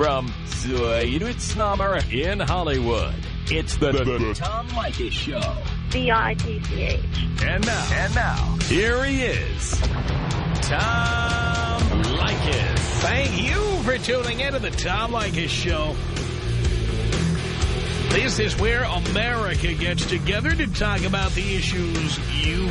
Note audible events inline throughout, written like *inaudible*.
From Summer in Hollywood, it's the, the, the Tom Leykis Show. B-I-T-C-H. And now, and now, here he is, Tom Leykis. Thank you for tuning in to the Tom Leykis Show. This is where America gets together to talk about the issues you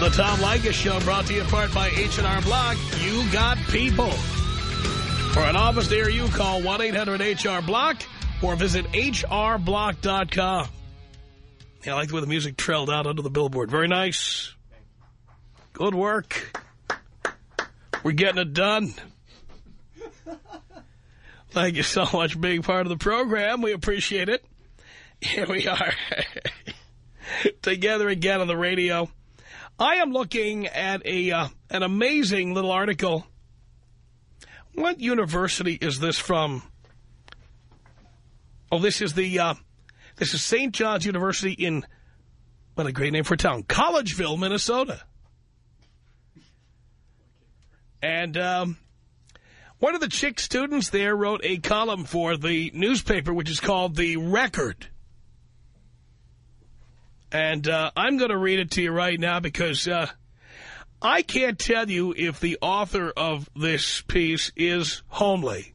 The Tom Leykis Show brought to you in part by H&R Block. You got people. For an office near you, call 1-800-HR-BLOCK or visit hrblock.com. Yeah, I like the way the music trailed out under the billboard. Very nice. Good work. We're getting it done. Thank you so much for being part of the program. We appreciate it. Here we are. *laughs* Together again on the radio. I am looking at a uh, an amazing little article. What university is this from? Oh, this is the uh, this is St. John's University in what a great name for a town, Collegeville, Minnesota. And um, one of the chick students there wrote a column for the newspaper, which is called The Record. And uh, I'm going to read it to you right now because uh, I can't tell you if the author of this piece is homely.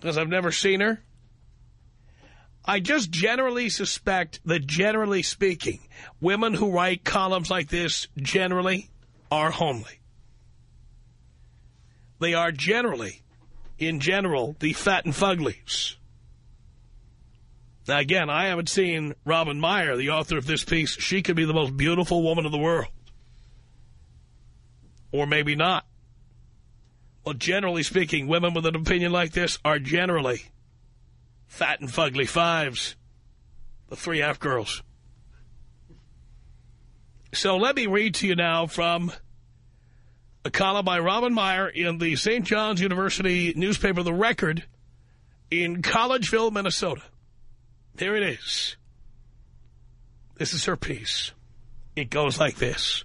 Because I've never seen her. I just generally suspect that generally speaking, women who write columns like this generally are homely. They are generally, in general, the fat and fuglies. Now, again, I haven't seen Robin Meyer, the author of this piece. She could be the most beautiful woman in the world. Or maybe not. Well, generally speaking, women with an opinion like this are generally fat and fugly fives. The three F girls. So let me read to you now from a column by Robin Meyer in the St. John's University newspaper, The Record, in Collegeville, Minnesota. There it is. This is her piece. It goes like this.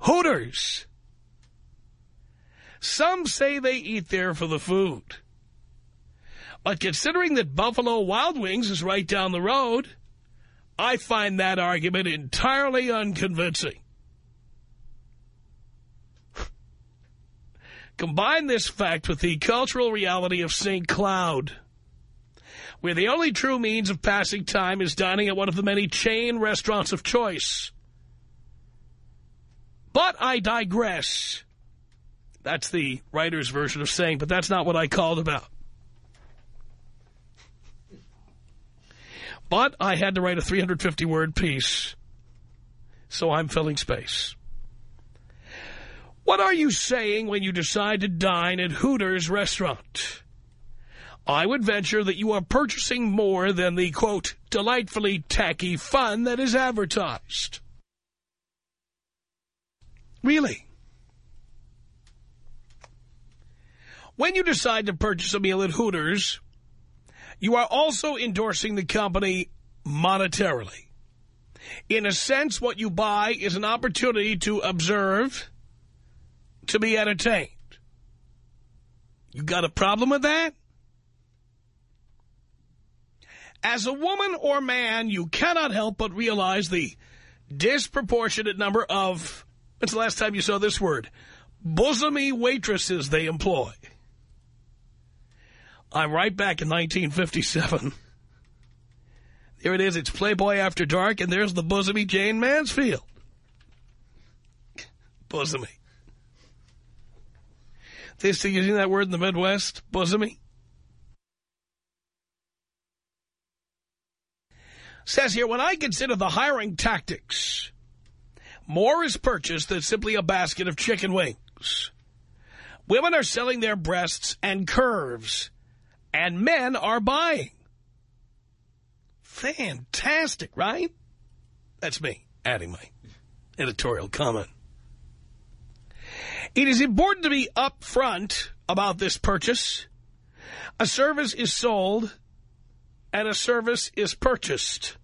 Hooters. Some say they eat there for the food. But considering that Buffalo Wild Wings is right down the road, I find that argument entirely unconvincing. Combine this fact with the cultural reality of St. Cloud where the only true means of passing time is dining at one of the many chain restaurants of choice. But I digress. That's the writer's version of saying, but that's not what I called about. But I had to write a 350-word piece, so I'm filling space. What are you saying when you decide to dine at Hooters restaurant? I would venture that you are purchasing more than the, quote, delightfully tacky fun that is advertised. Really? When you decide to purchase a meal at Hooters, you are also endorsing the company monetarily. In a sense, what you buy is an opportunity to observe, to be entertained. You got a problem with that? As a woman or man, you cannot help but realize the disproportionate number of, when's the last time you saw this word, bosomy waitresses they employ. I'm right back in 1957. There it is. It's Playboy After Dark, and there's the bosomy Jayne Mansfield. Bosomy. They still using that word in the Midwest? Bosomy? Says here, when I consider the hiring tactics, more is purchased than simply a basket of chicken wings. Women are selling their breasts and curves, and men are buying. Fantastic, right? That's me adding my editorial comment. It is important to be upfront about this purchase. A service is sold and a service is purchased.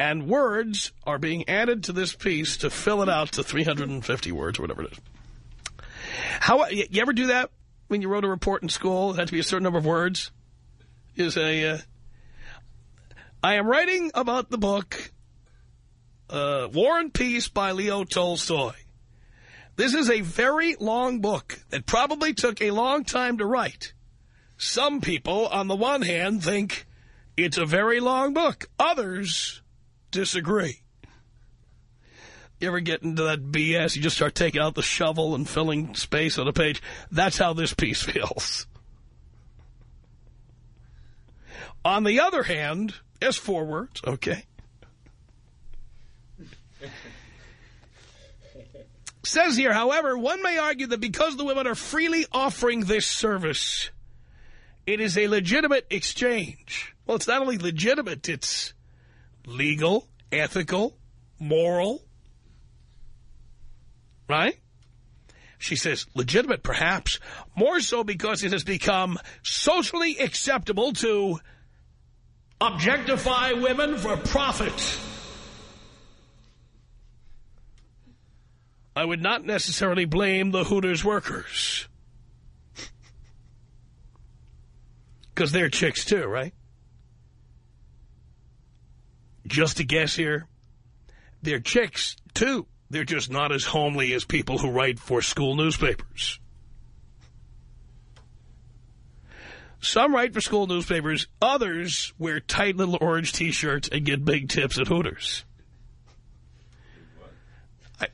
And words are being added to this piece to fill it out to 350 words or whatever it is. How You ever do that when you wrote a report in school? It had to be a certain number of words? Is a... Uh, I am writing about the book uh, War and Peace by Leo Tolstoy. This is a very long book that probably took a long time to write. Some people, on the one hand, think it's a very long book. Others disagree. You ever get into that BS? You just start taking out the shovel and filling space on a page. That's how this piece feels. On the other hand, there's four words, okay? Says here, however, one may argue that because the women are freely offering this service, it is a legitimate exchange. Well, it's not only legitimate, it's legal, ethical, moral. Right? She says, legitimate perhaps, more so because it has become socially acceptable to objectify women for profit. I would not necessarily blame the Hooters workers. Because they're chicks too, right? Just a guess here. They're chicks too. They're just not as homely as people who write for school newspapers. Some write for school newspapers. Others wear tight little orange T-shirts and get big tips at Hooters.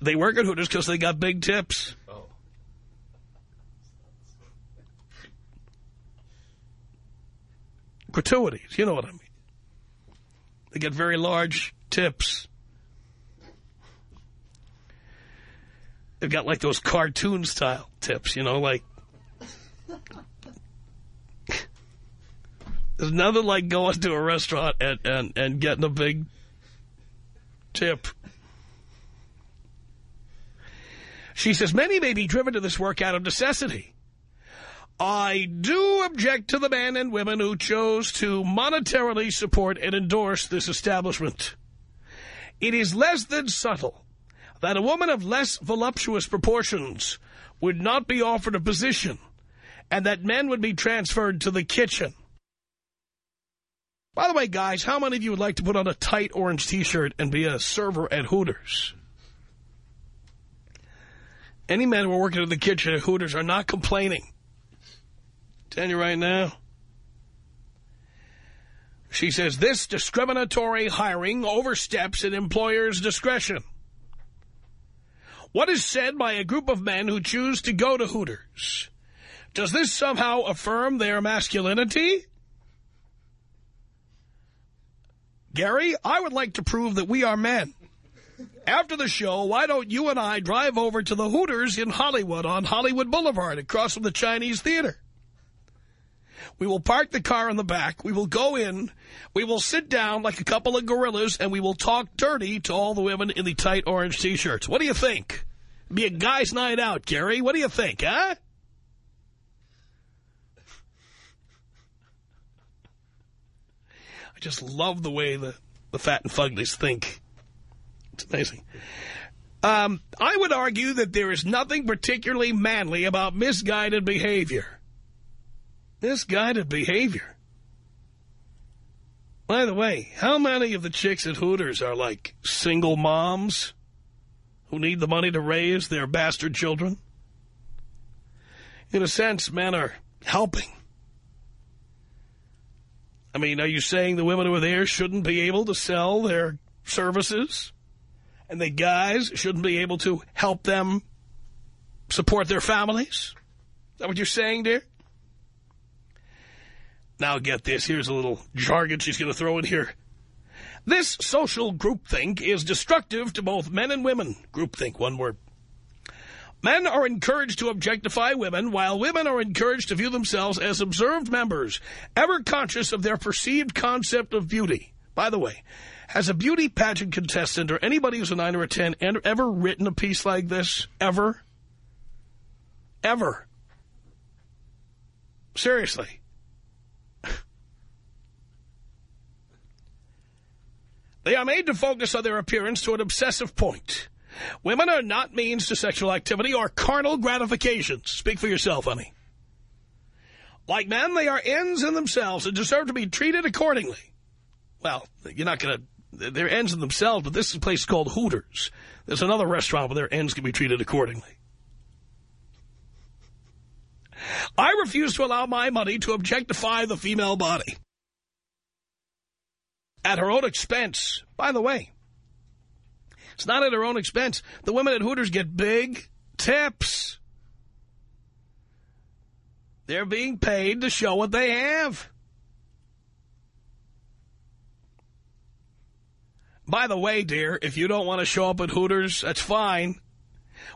They work at Hooters because they got big tips. Oh. Gratuities, you know what I mean. They get very large tips. They've got like those cartoon-style tips, you know, like... There's nothing like going to a restaurant and, and, and getting a big tip. She says, many may be driven to this work out of necessity. I do object to the men and women who chose to monetarily support and endorse this establishment. It is less than subtle that a woman of less voluptuous proportions would not be offered a position and that men would be transferred to the kitchen. By the way, guys, how many of you would like to put on a tight orange T-shirt and be a server at Hooters? Any men who are working in the kitchen at Hooters are not complaining. Tell you right now. She says this discriminatory hiring oversteps an employer's discretion. What is said by a group of men who choose to go to Hooters? Does this somehow affirm their masculinity? Gary, I would like to prove that we are men. After the show, why don't you and I drive over to the Hooters in Hollywood on Hollywood Boulevard across from the Chinese Theater? We will park the car in the back. We will go in. We will sit down like a couple of gorillas, and we will talk dirty to all the women in the tight orange T-shirts. What do you think? Be a guy's night out, Gary. What do you think, huh? I just love the way the, the fat and fuglies think. It's amazing. Um, I would argue that there is nothing particularly manly about misguided behavior. Misguided behavior. By the way, how many of the chicks at Hooters are like single moms who need the money to raise their bastard children? In a sense, men are helping. I mean, are you saying the women who are there shouldn't be able to sell their services? and the guys shouldn't be able to help them support their families? Is that what you're saying, dear? Now get this. Here's a little jargon she's going to throw in here. This social groupthink is destructive to both men and women. Groupthink, one word. Men are encouraged to objectify women, while women are encouraged to view themselves as observed members, ever conscious of their perceived concept of beauty. By the way, has a beauty pageant contestant or anybody who's a 9 or a 10 ever written a piece like this? Ever? Ever? Seriously. They are made to focus on their appearance to an obsessive point. Women are not means to sexual activity or carnal gratifications. Speak for yourself, honey. Like men, they are ends in themselves and deserve to be treated accordingly. Well, you're not going to... They're ends in themselves, but this is a place called Hooters. There's another restaurant where their ends can be treated accordingly. I refuse to allow my money to objectify the female body. At her own expense. By the way, it's not at her own expense. The women at Hooters get big tips. They're being paid to show what they have. By the way, dear, if you don't want to show up at Hooters, that's fine.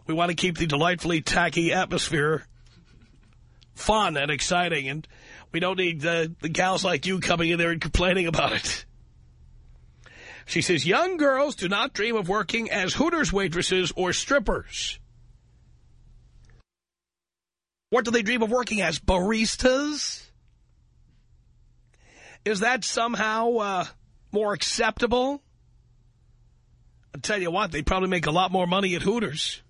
We want to keep the delightfully tacky atmosphere fun and exciting, and we don't need uh, the gals like you coming in there and complaining about it. She says, young girls do not dream of working as Hooters waitresses or strippers. What do they dream of working as? Baristas? Is that somehow uh, more acceptable? I'll tell you what, they probably make a lot more money at Hooters.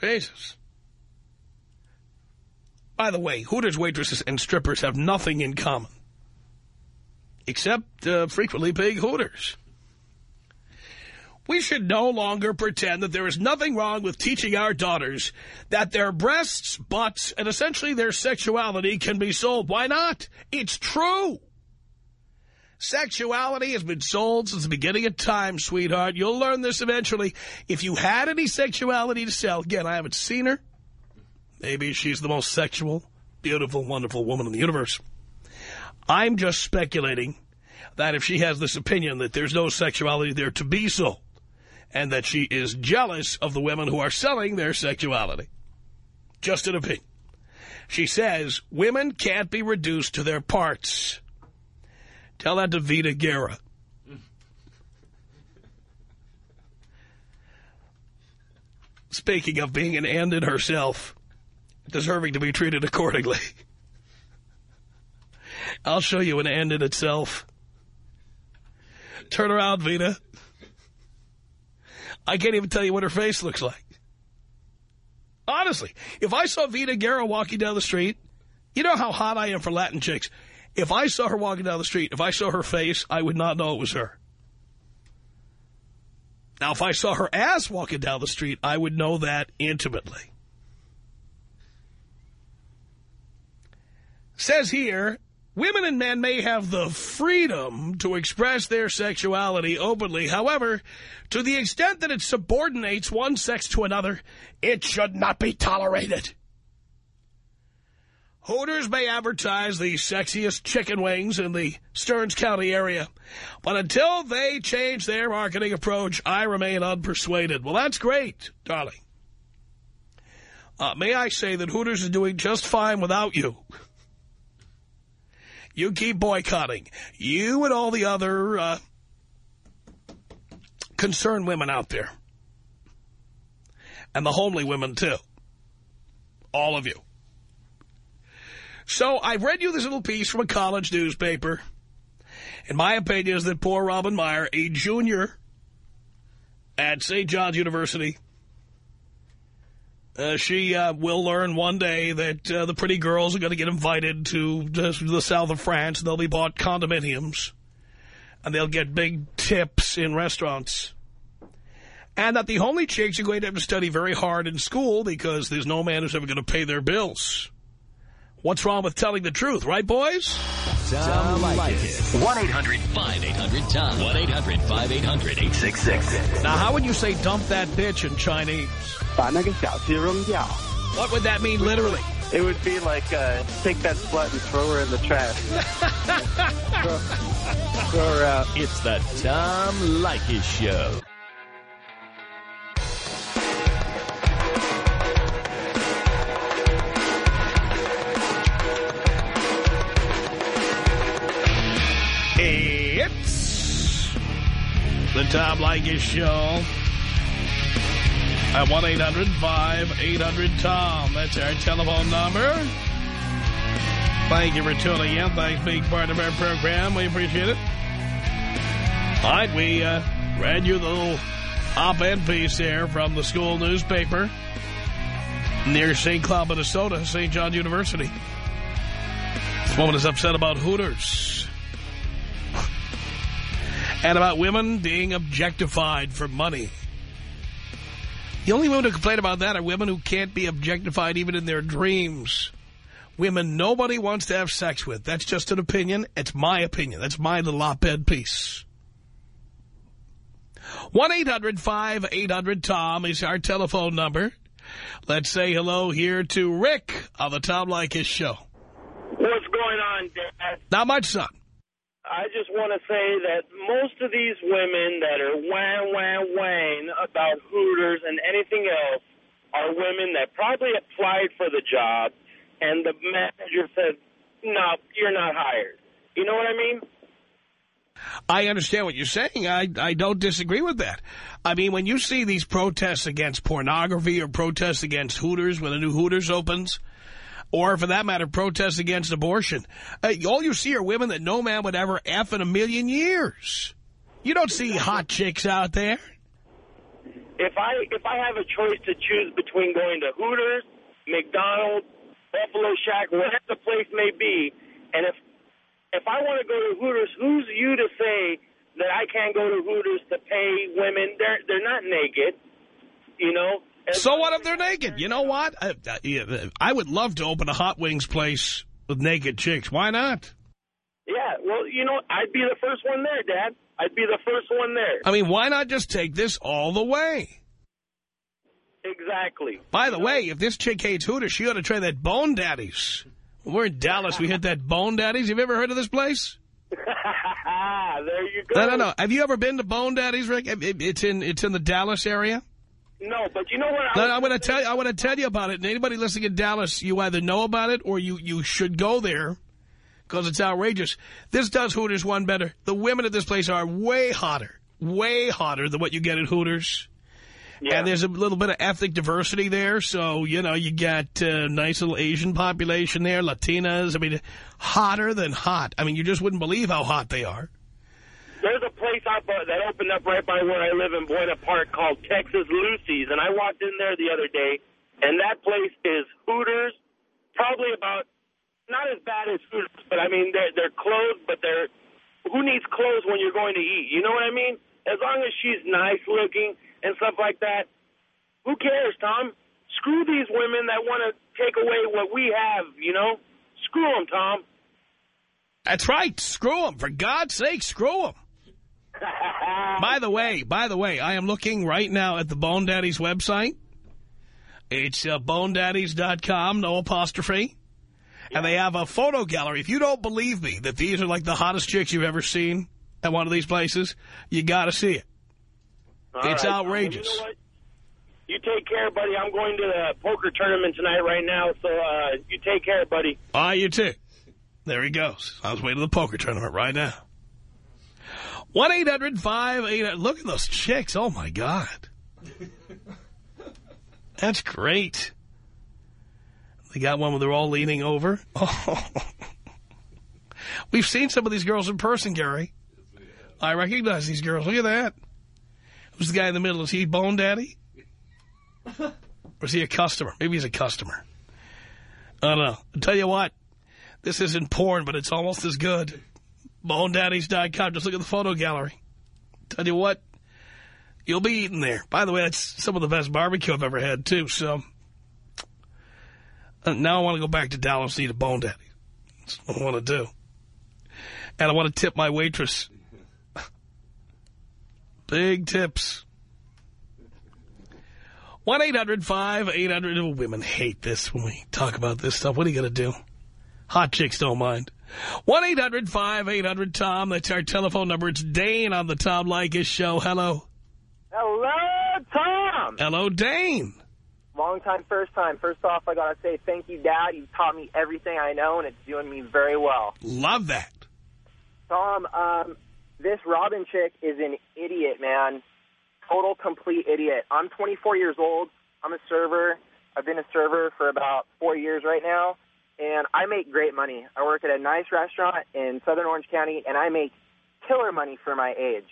Jesus. By the way, Hooters waitresses and strippers have nothing in common. Except uh, frequently big Hooters. We should no longer pretend that there is nothing wrong with teaching our daughters that their breasts, butts, and essentially their sexuality can be sold. Why not? It's true. Sexuality has been sold since the beginning of time, sweetheart. You'll learn this eventually. If you had any sexuality to sell, again, I haven't seen her. Maybe she's the most sexual, beautiful, wonderful woman in the universe. I'm just speculating that if she has this opinion that there's no sexuality there to be sold, and that she is jealous of the women who are selling their sexuality. Just an opinion. She says women can't be reduced to their parts. Tell that to Vida Guerra. Speaking of being an end in herself, deserving to be treated accordingly. *laughs* I'll show you an end in itself. Turn around, Vida. I can't even tell you what her face looks like. Honestly, if I saw Vida Guerra walking down the street, you know how hot I am for Latin chicks. If I saw her walking down the street, if I saw her face, I would not know it was her. Now, if I saw her ass walking down the street, I would know that intimately. Says here, women and men may have the freedom to express their sexuality openly. However, to the extent that it subordinates one sex to another, it should not be tolerated. Hooters may advertise the sexiest chicken wings in the Stearns County area. But until they change their marketing approach, I remain unpersuaded. Well, that's great, darling. Uh, may I say that Hooters is doing just fine without you. You keep boycotting. You and all the other uh, concerned women out there. And the homely women, too. All of you. So I've read you this little piece from a college newspaper. And my opinion is that poor Robin Meyer, a junior at St. John's University, uh, she uh, will learn one day that uh, the pretty girls are going to get invited to the south of France. They'll be bought condominiums. And they'll get big tips in restaurants. And that the only chicks are going to have to study very hard in school because there's no man who's ever going to pay their bills. What's wrong with telling the truth, right, boys? Tom Leykis. 1-800-5800-TOM. 1-800-5800-866. Now, how would you say dump that bitch in Chinese? 把那个小鸡扔掉。What would that mean literally? It would be like, uh, take that slut and throw her in the trash. *laughs* throw, her out. It's the Tom Leykis Show. It's the Tom Leykis Show at 1-800-5800-TOM. That's our telephone number. Thank you for tuning in. Thanks for being part of our program. We appreciate it. All right, we uh, read you the little op-ed piece there from the school newspaper near St. Cloud, Minnesota, St. John University. This woman is upset about Hooters and about women being objectified for money. The only women who complain about that are women who can't be objectified even in their dreams. Women nobody wants to have sex with. That's just an opinion. It's my opinion. That's my little op-ed piece. 1-800-5800-TOM is our telephone number. Let's say hello here to Rick on the Tom Leykis Show. What's going on, Dad? Not much, son. I just want to say that most of these women that are wham, wham, whang about Hooters and anything else are women that probably applied for the job and the manager said, no, you're not hired. You know what I mean? I understand what you're saying. I, I don't disagree with that. I mean, when you see these protests against pornography or protests against Hooters when a new Hooters opens, or for that matter, protests against abortion, uh, all you see are women that no man would ever F in a million years. You don't see hot chicks out there. If I if I have a choice to choose between going to Hooters, McDonald's, Buffalo Shack, whatever the place may be, and if if I want to go to Hooters, who's you to say that I can't go to Hooters to pay women? They're they're not naked, you know. So what if they're naked? You know what? I, I, I would love to open a hot wings place with naked chicks. Why not? Yeah, well, you know, I'd be the first one there, Dad. I'd be the first one there. I mean, why not just take this all the way? Exactly. By the way, if this chick hates Hooters, she ought to try that Bone Daddies. We're in Dallas. We hit that Bone Daddies. Have you ever heard of this place? *laughs* there you go. No, no, no. Have you ever been to Bone Daddies, Rick? It's in it's in the Dallas area. No, but you know what? I no, I'm going to tell you. I want to tell you about it. And anybody listening in Dallas, you either know about it or you you should go there because it's outrageous. This does Hooters one better. The women at this place are way hotter, way hotter than what you get at Hooters. Yeah. And there's a little bit of ethnic diversity there. So, you know, you got a uh, nice little Asian population there, Latinas. I mean, hotter than hot. I mean, you just wouldn't believe how hot they are. There's a place up, that opened up right by where I live in Buena Park called Texas Lucy's, and I walked in there the other day, and that place is Hooters, probably about, not as bad as Hooters, but I mean, they're, they're closed, but they're, who needs clothes when you're going to eat? You know what I mean? As long as she's nice looking and stuff like that, who cares, Tom? Screw these women that want to take away what we have, you know? Screw them, Tom. That's right. Screw them. For God's sake, screw them. By the way, by the way, I am looking right now at the Bone Daddies website. It's uh, bonedaddies.com, no apostrophe. Yeah. And they have a photo gallery. If you don't believe me that these are like the hottest chicks you've ever seen at one of these places, you got to see it. All it's right. outrageous. Well, you, know you take care, buddy. I'm going to the poker tournament tonight right now, so uh, you take care, buddy. Ah, you too. There he goes. I was waiting the poker tournament right now. 1-800-5800. Look at those chicks. Oh, my God. That's great. They got one where they're all leaning over. Oh. *laughs* We've seen some of these girls in person, Gary. I recognize these girls. Look at that. Who's the guy in the middle? Is he Bone Daddy? Or is he a customer? Maybe he's a customer. I don't know. I'll tell you what. This isn't porn, but it's almost as good. BoneDaddies.com. Just look at the photo gallery. Tell you what, you'll be eating there. By the way, that's some of the best barbecue I've ever had, too. So uh, now I want to go back to Dallas to eat a Bone Daddy. That's what I want to do. And I want to tip my waitress. *laughs* Big tips. 1-800-5800. Women hate this when we talk about this stuff. What are you going to do? Hot chicks don't mind. 1-800-5800-TOM. That's our telephone number. It's Dane on the Tom Leykis show. Hello. Hello, Tom. Hello, Dane. Long time, first time. First off, I got to say thank you, Dad. You taught me everything I know, and it's doing me very well. Love that. Tom, um, this Robin chick is an idiot, man. Total, complete idiot. I'm 24 years old. I'm a server. I've been a server for about four years right now, and I make great money. I work at a nice restaurant in Southern Orange County, and I make killer money for my age.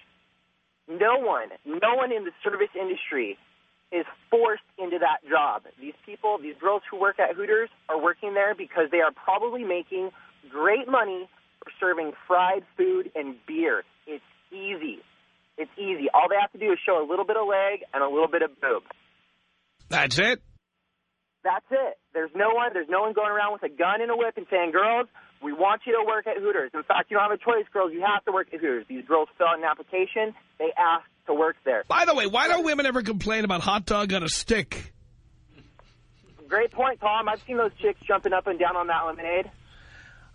No one, no one in the service industry is forced into that job. These people, these girls who work at Hooters are working there because they are probably making great money for serving fried food and beer. It's easy. It's easy. All they have to do is show a little bit of leg and a little bit of boob. That's it? That's it. There's no one. There's no one going around with a gun and a whip and saying, "Girls, we want you to work at Hooters." In fact, you don't have a choice, girls. You have to work at Hooters. These girls fill out an application. They ask to work there. By the way, why don't women ever complain about hot dog on a stick? Great point, Tom. I've seen those chicks jumping up and down on that lemonade.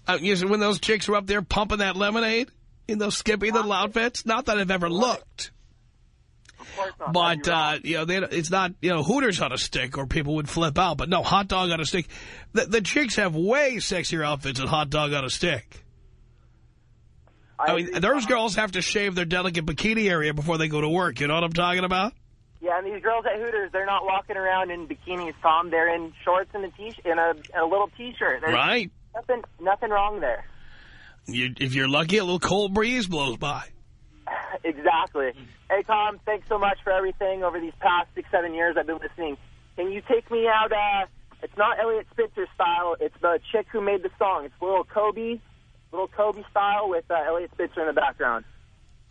Uh, you see, when those chicks were up there pumping that lemonade in those skimpy little outfits? Not that I've ever looked. Of course not. But, uh, you know, they, it's not, you know, Hooters on a stick or people would flip out. But no, hot dog on a stick. The, the chicks have way sexier outfits than hot dog on a stick. I mean, agree, those girls have to shave their delicate bikini area before they go to work. You know what I'm talking about? Yeah, and these girls at Hooters, they're not walking around in bikinis, Tom. They're in shorts and a t in a, a little t-shirt. Right. Nothing, nothing wrong there. You, if you're lucky, a little cold breeze blows by. *laughs* exactly. Hey, Tom, thanks so much for everything over these past six, seven years I've been listening. Can you take me out? Uh, it's not Eliot Spitzer style. It's the chick who made the song. It's little Kobe, little Kobe style with uh, Eliot Spitzer in the background.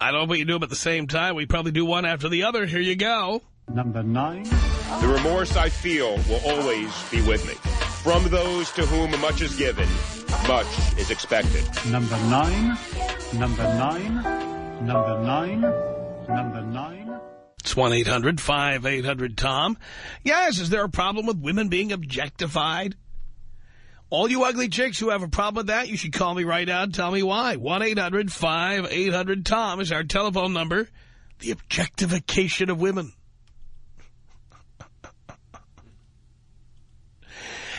I don't know what you do them at the same time. We probably do one after the other. Here you go. Number nine. The remorse I feel will always be with me. From those to whom much is given, much is expected. Number nine. Number nine. Number nine. Number nine. It's 1-800-5800-TOM. Yes, is there a problem with women being objectified? All you ugly chicks who have a problem with that, you should call me right now and tell me why. 1-800-5800-TOM is our telephone number. The objectification of women.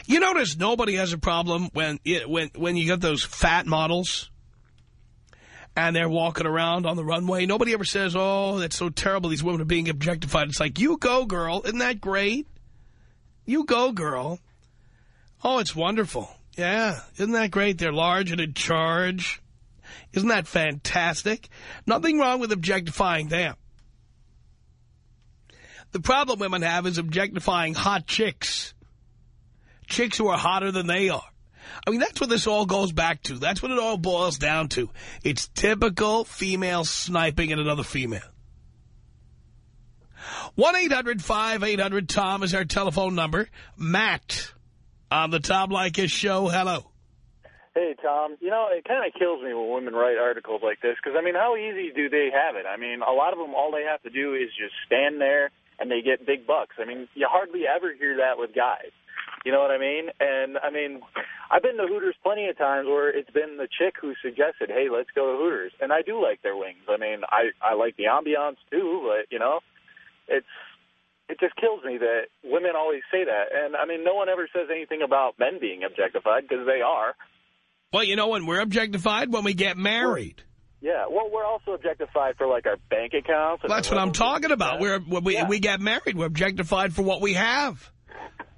You notice nobody has a problem when it, when when you get those fat models and they're walking around on the runway. Nobody ever says, oh, that's so terrible. These women are being objectified. It's like, you go, girl. Isn't that great? You go, girl. Oh, it's wonderful. Yeah. Isn't that great? They're large and in charge. Isn't that fantastic? Nothing wrong with objectifying them. The problem women have is objectifying hot chicks. Chicks who are hotter than they are. I mean, that's what this all goes back to. That's what it all boils down to. It's typical female sniping at another female. 1-800-5800-TOM is our telephone number. Matt on the Tom Leykis show. Hello. Hey, Tom. You know, it kind of kills me when women write articles like this because, I mean, how easy do they have it? I mean, a lot of them, all they have to do is just stand there and they get big bucks. I mean, you hardly ever hear that with guys. You know what I mean? And, I mean, I've been to Hooters plenty of times where it's been the chick who suggested, hey, let's go to Hooters. And I do like their wings. I mean, I, I like the ambiance, too, but, you know, it's it just kills me that women always say that. And, I mean, no one ever says anything about men being objectified because they are. Well, you know when we're objectified? When we get married. Yeah, well, we're also objectified for, like, our bank accounts. That's what I'm talking about. We're, we, Yeah. we get married, we're objectified for what we have.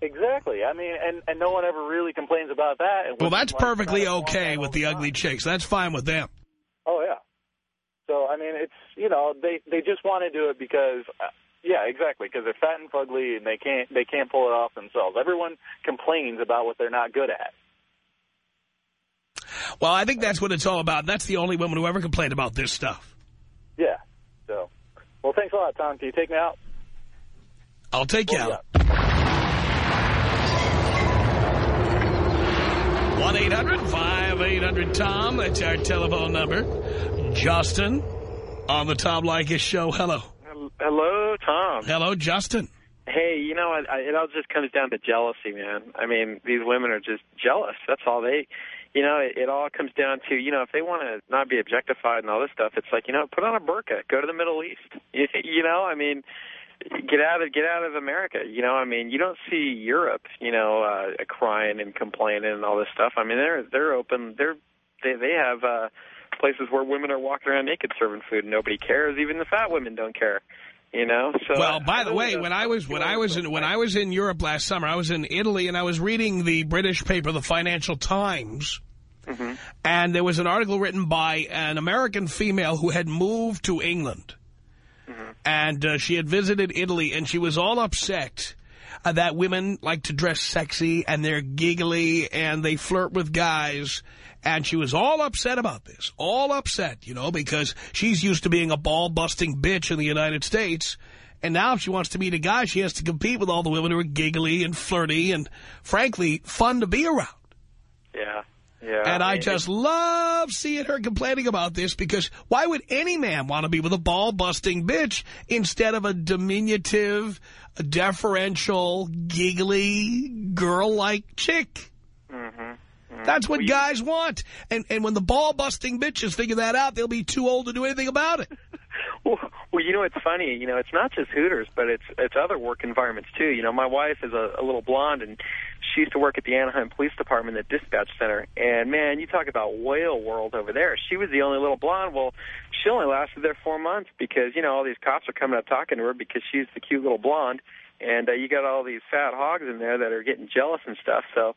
Exactly. I mean, and, and no one ever really complains about that. And Well, that's like perfectly try to flaunt okay with the time. ugly chicks. That's fine with them. Oh, yeah. So, I mean, it's, you know, they, they just want to do it because, uh, yeah, exactly, because they're fat and fugly and they can't, they can't pull it off themselves. Everyone complains about what they're not good at. Well, I think that's what it's all about. That's the only women who ever complain about this stuff. Yeah. So, well, thanks a lot, Tom. Can you take me out? I'll take you Oh, out. 1-800-5800-TOM. That's our telephone number. Justin on the Tom Leykis show. Hello. Hello, Tom. Hello, Justin. Hey, you know, I, I, it all just comes down to jealousy, man. I mean, these women are just jealous. That's all they, you know, it, it all comes down to, you know, if they want to not be objectified and all this stuff, it's like, you know, put on a burqa, go to the Middle East. You, *laughs* you know, I mean, get out of get out of America. You know, I mean, you don't see Europe, you know, uh, crying and complaining and all this stuff. I mean, they're they're open. They're they they have uh, places where women are walking around naked serving food and nobody cares. Even the fat women don't care. You know. So well, by the way, when I was when I was in when I was in Europe last summer, I was in Italy and I was reading the British paper, the Financial Times. Mm -hmm. And there was an article written by an American female who had moved to England. And uh, she had visited Italy, and she was all upset uh, that women like to dress sexy, and they're giggly, and they flirt with guys. And she was all upset about this, all upset, you know, because she's used to being a ball-busting bitch in the United States. And now if she wants to meet a guy, she has to compete with all the women who are giggly and flirty and, frankly, fun to be around. Yeah. Yeah, and I, mean, just love seeing her complaining about this because why would any man want to be with a ball-busting bitch instead of a diminutive, deferential, giggly, girl-like chick? Mm -hmm. That's what guys want. And and when the ball-busting bitches figure that out, they'll be too old to do anything about it. *laughs* well, well, you know, it's funny. You know, it's not just Hooters, but it's it's other work environments, too. You know, my wife is a, a little blonde, and she used to work at the Anaheim Police Department, the dispatch center. And, man, you talk about whale world over there. She was the only little blonde. Well, she only lasted there four months because, you know, all these cops are coming up talking to her because she's the cute little blonde. And uh, you got all these fat hogs in there that are getting jealous and stuff. So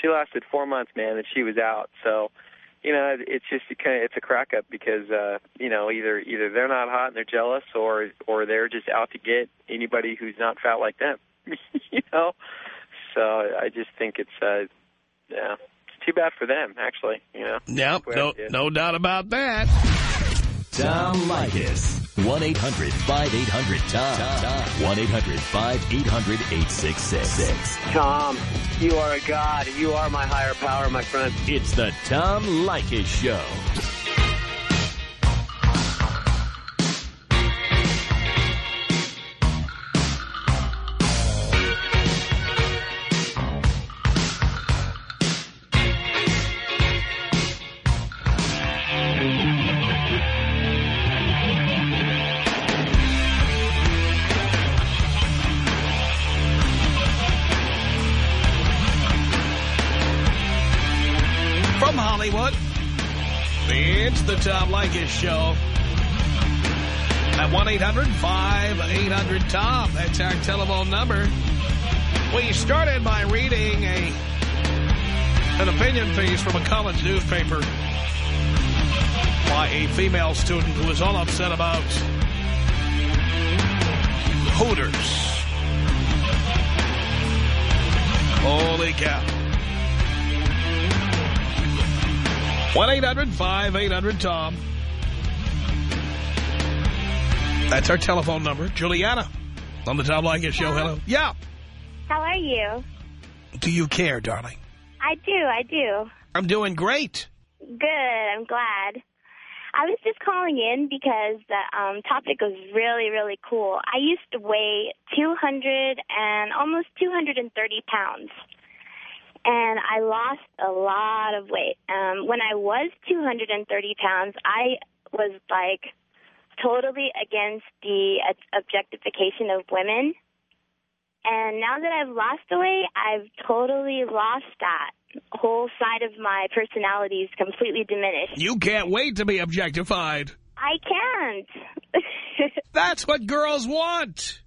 she lasted four months, man, and she was out. So, you know, it's just kind of, it's a crack up because uh, you know either either they're not hot and they're jealous, or or they're just out to get anybody who's not fat like them. *laughs* you know, so I just think it's uh, yeah, it's too bad for them actually. You know. Yep, no, no doubt about that. Tom Leykis. 1-800-5800-TOM. 1-800-5800-866. Tom, you are a god. You are my higher power, my friend. It's the Tom Leykis Show. Tom Leykis Show. At 1-800-5800-TOM. That's our telephone number. We started by reading a an opinion piece from a college newspaper by a female student who was all upset about Hooters. Holy cow. 1-800-5800-TOM. That's our telephone number. Juliana on the Tom Leykis Show. Hello. Yeah. How are you? Do you care, darling? I do, I do. I'm doing great. Good, I'm glad. I was just calling in because the um, topic was really, really cool. I used to weigh 200 and almost 230 pounds. And I lost a lot of weight. Um, when I was 230 pounds, I was like totally against the objectification of women. And now that I've lost the weight, I've totally lost that. Whole side of my personality is completely diminished. You can't wait to be objectified. I can't. *laughs* That's what girls want.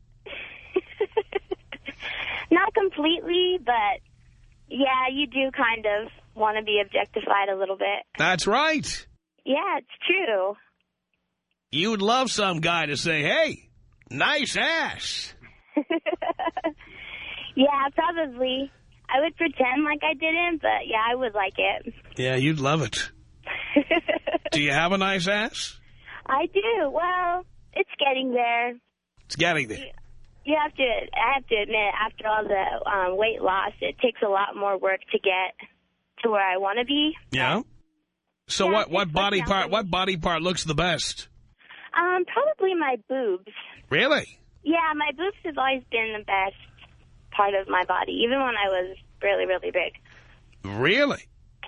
*laughs* Not completely, but yeah, you do kind of want to be objectified a little bit. That's right. Yeah, it's true. You'd love some guy to say, hey, nice ass. *laughs* yeah, probably. I would pretend like I didn't, but yeah, I would like it. Yeah, you'd love it. *laughs* do you have a nice ass? I do. Well, it's getting there. It's getting there. You have to, I have to admit, after all the um, weight loss, it takes a lot more work to get to where I want to be. Yeah. So yeah, what what body part what body part looks the best? Um, probably my boobs. Really? Yeah, my boobs have always been the best part of my body, even when I was really, really big. Really?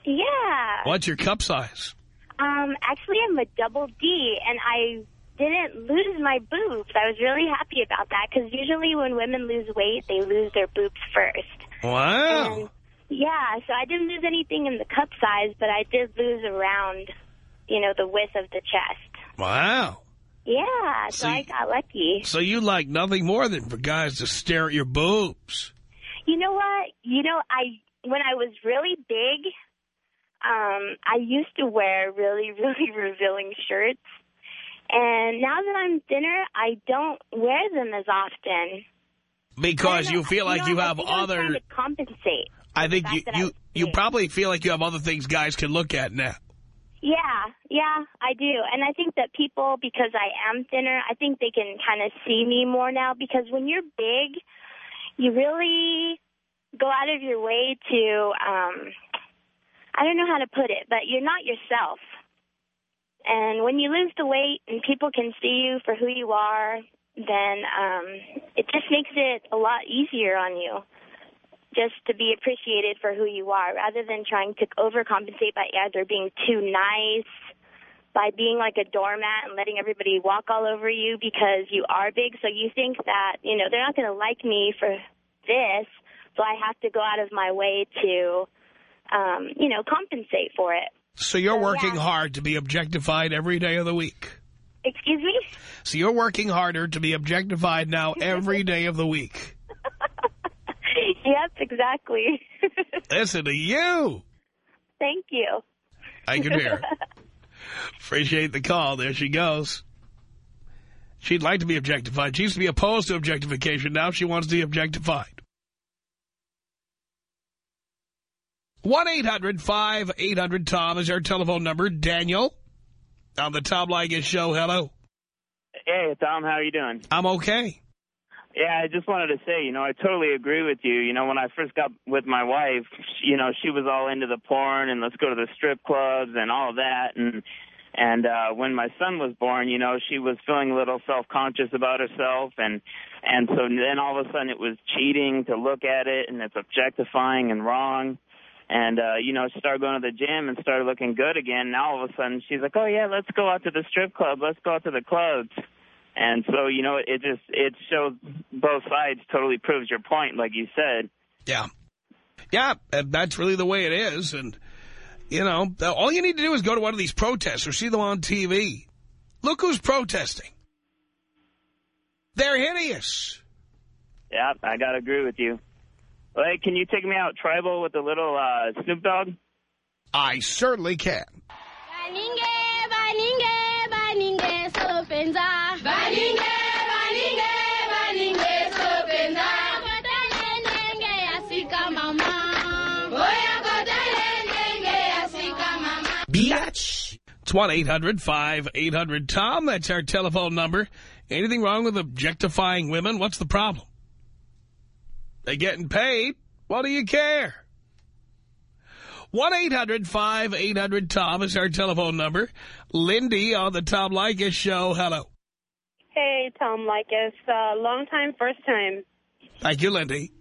Yeah. What's your cup size? Um, actually, I'm a double D, and I didn't lose my boobs. I was really happy about that, because usually when women lose weight, they lose their boobs first. Wow. And, yeah, so I didn't lose anything in the cup size, but I did lose around, you know, the width of the chest. Wow. Yeah, so See- I got lucky. So you like nothing more than for guys to stare at your boobs. You know what? You know, I when I was really big, um, I used to wear really, *laughs* really revealing shirts. And now that I'm thinner, I don't wear them as often. Because you feel like know, you have I'm other... trying to compensate. I think you, I you, you probably feel like you have other things guys can look at now. Yeah, yeah, I do. And I think that people, because I am thinner, I think they can kind of see me more now because when you're big, you really go out of your way to, um, I don't know how to put it, but you're not yourself. And when you lose the weight and people can see you for who you are, then um, it just makes it a lot easier on you just to be appreciated for who you are rather than trying to overcompensate by either being too nice, by being like a doormat and letting everybody walk all over you because you are big. So you think that, you know, they're not going to like me for this, so I have to go out of my way to, um, you know, compensate for it. So you're So, working yeah. hard to be objectified every day of the week. Excuse me? So you're working harder to be objectified now every day of the week. *laughs* yes, exactly. *laughs* Listen to you. Thank you. I can hear. Appreciate the call. There she goes. She'd like to be objectified. She used to be opposed to objectification. Now she wants to be objectified. 1-800-5800-TOM is our telephone number. Daniel on the Tom Leykis show. Hello. Hey, Tom, how are you doing? I'm okay. Yeah, I just wanted to say, you know, I totally agree with you. You know, when I first got with my wife, you know, she was all into the porn and let's go to the strip clubs and all that. And and uh, when my son was born, you know, she was feeling a little self-conscious about herself, and and so then all of a sudden it was cheating to look at it, and it's objectifying and wrong. And uh, you know, she started going to the gym and started looking good again. Now all of a sudden she's like, "Oh yeah, let's go out to the strip club. Let's go out to the clubs." And so, you know, it just, it shows both sides, totally proves your point, like you said. Yeah. Yeah, and that's really the way it is. And, you know, all you need to do is go to one of these protests or see them on TV. Look who's protesting. They're hideous. Yeah, I got to agree with you. Well, hey, can you take me out tribal with a little uh, Snoop Dogg? I certainly can. Baninge, baninge, baninge, sopenza. Baninge, baninge, baninge, sopenza. Kotalendenge, asika mama. Oya, kotalendenge, asika mama. Biatch. It's 1-800-5800-TOM. That's our telephone number. Anything wrong with objectifying women? What's the problem? They getting paid. What do you care? 1-800-5800-TOM is our telephone number. Lindy on the Tom Leykis show. Hello. Hey, Tom Leykis. Uh, long time, first time. Thank you, Lindy.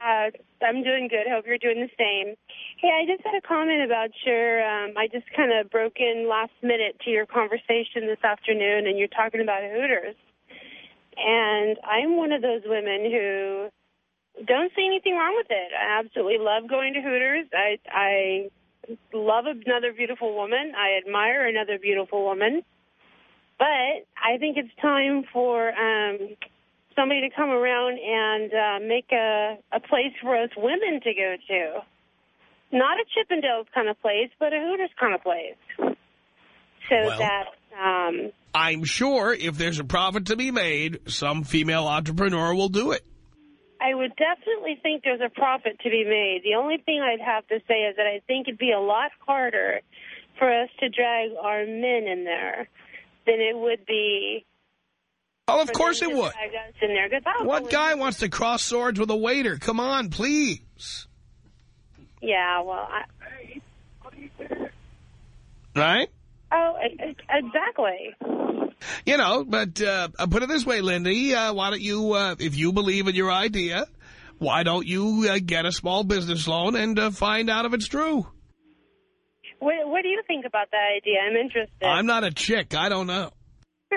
Uh, I'm doing good. Hope you're doing the same. Hey, I just had a comment about your, um, I just kind of broke in last minute to your conversation this afternoon, and you're talking about Hooters. And I'm one of those women who don't see anything wrong with it. I absolutely love going to Hooters. I, I love another beautiful woman. I admire another beautiful woman. But I think it's time for um, somebody to come around and uh, make a, a place for us women to go to. Not a Chippendales kind of place, but a Hooters kind of place. So Well- that, um, I'm sure if there's a profit to be made, some female entrepreneur will do it. I would definitely think there's a profit to be made. The only thing I'd have to say is that I think it'd be a lot harder for us to drag our men in there than it would be. Oh, of course it would. Drag us in there. 'Cause I'll What guy wants to cross swords with a waiter? Come on, please. Yeah, well, I, Right? Oh, exactly. You know, but uh, I'll put it this way, Lindy. Uh, why don't you, uh, if you believe in your idea, why don't you uh, get a small business loan and uh, find out if it's true? What, what do you think about that idea? I'm interested. I'm not a chick. I don't know. Uh,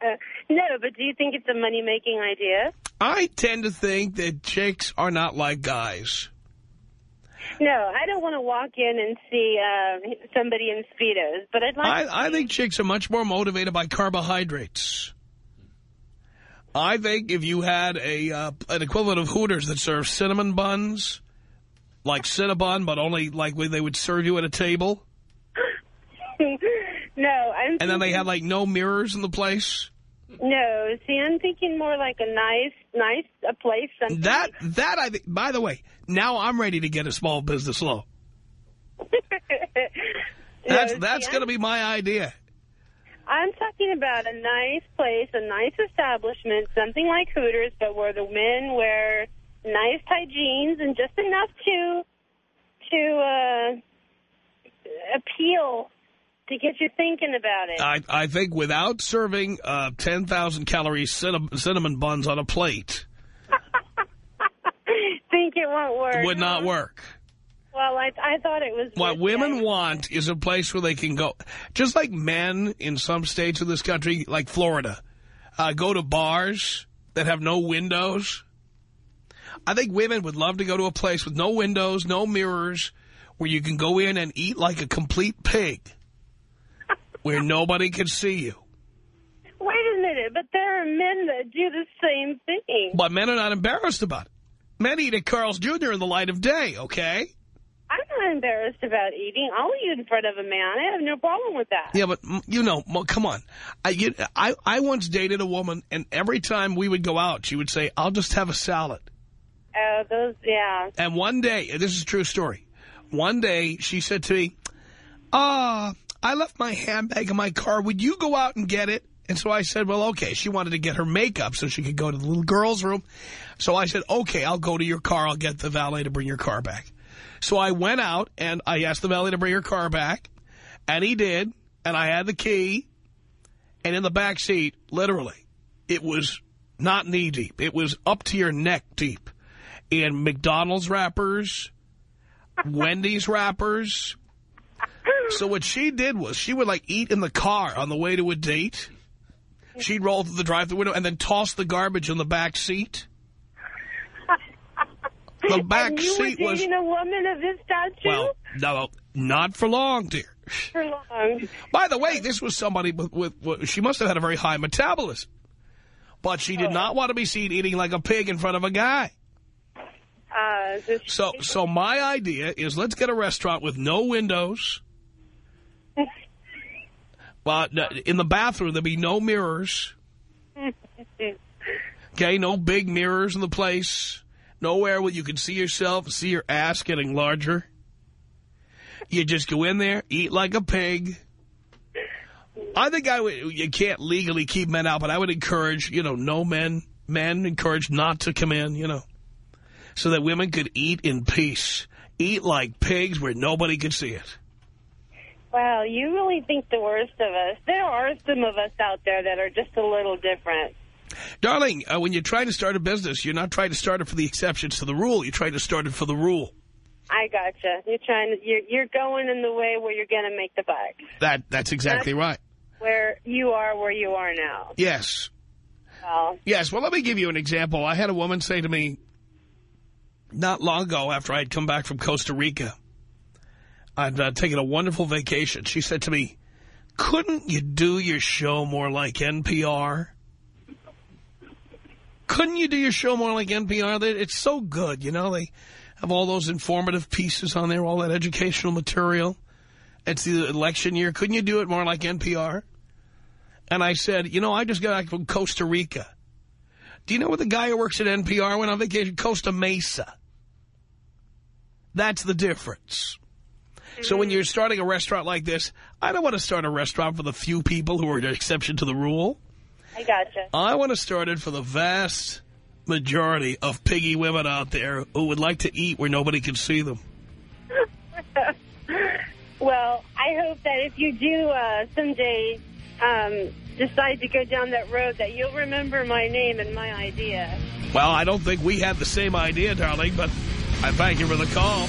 *laughs* no, but do you think it's a money-making idea? I tend to think that chicks are not like guys. No, I don't want to walk in and see uh, somebody in Speedos, but I'd like I, I think chicks are much more motivated by carbohydrates. I think if you had a uh, an equivalent of Hooters that serves cinnamon buns, like Cinnabon, but only like when they would serve you at a table, *laughs* no, I'm and then they had like no mirrors in the place. No, see, I'm thinking more like a nice, nice a place. Something That that I think. By the way, now I'm ready to get a small business loan. That's *laughs* No, that's going to be my idea. I'm talking about a nice place, a nice establishment, something like Hooters, but where the men wear nice tight jeans and just enough to to uh, appeal to get you thinking about it. I I think without serving uh, 10,000 calorie cinnamon, cinnamon buns on a plate *laughs* think it won't work. would not work. Well, I I thought it was. What women want is a place where they can go, just like men in some states of this country, like Florida, uh, go to bars that have no windows. I think women would love to go to a place with no windows, no mirrors, where you can go in and eat like a complete pig, where nobody can see you. Wait a minute, but there are men that do the same thing. But men are not embarrassed about it. Men eat at Carl's Jr. in the light of day, okay? I'm not embarrassed about eating. I'll eat in front of a man. I have no problem with that. Yeah, but mm, you know, come on. I, you, I I once dated a woman, and every time we would go out, she would say, "I'll just have a salad." Uh, those, yeah. And one day, and this is a true story. One day, she said to me, "Ah, I left my handbag in my car. Would you go out and get it?" And so I said, "Well, okay." She wanted to get her makeup so she could go to the little girl's room. So I said, "Okay, I'll go to your car. I'll get the valet to bring your car back." So I went out and I asked the valet to bring her car back, and he did, and I had the key, and in the back seat, literally, it was not knee deep. It was up to your neck deep in McDonald's wrappers, Wendy's wrappers. So what she did was she would like eat in the car on the way to a date. She'd roll through the drive-thru window and then toss the garbage in the back seat. The back and you seat were was a woman of this stature well, no, not for long, dear. for long. By the way, this was somebody with, with, with she must have had a very high metabolism. But she did not want to be seen eating like a pig in front of a guy. Uh, So, so my idea is let's get a restaurant with no windows. Well, in the bathroom, there'll be no mirrors. Okay, no big mirrors in the place. Nowhere where you can see yourself, see your ass getting larger. You just go in there, eat like a pig. I think I would, you can't legally keep men out, but I would encourage, you know, no men, men encouraged not to come in, you know, so that women could eat in peace. Eat like pigs where nobody could see it. Wow, you really think the worst of us. There are some of us out there that are just a little different. Darling, uh, when you're trying to start a business, you're not trying to start it for the exceptions to the rule. You're trying to start it for the rule. I gotcha. You're trying to, you're, you're going in the way where you're going to make the buck. That That's exactly right. Where you are where you are now. Yes. Well, Yes, well, let me give you an example. I had a woman say to me not long ago after I had come back from Costa Rica. I'd uh, taken a wonderful vacation. She said to me, couldn't you do your show more like NPR? Couldn't you do your show more like NPR? It's so good, you know. They have all those informative pieces on there, all that educational material. It's the election year. Couldn't you do it more like NPR? And I said, you know, I just got back from Costa Rica. Do you know what the guy who works at NPR went on vacation? Costa Mesa. That's the difference. So when you're starting a restaurant like this, I don't want to start a restaurant for the few people who are an exception to the rule. I gotcha. I want to start it for the vast majority of piggy women out there who would like to eat where nobody can see them. *laughs* Well, I hope that if you do uh, someday um, decide to go down that road, that you'll remember my name and my idea. Well, I don't think we had the same idea, darling, but I thank you for the call.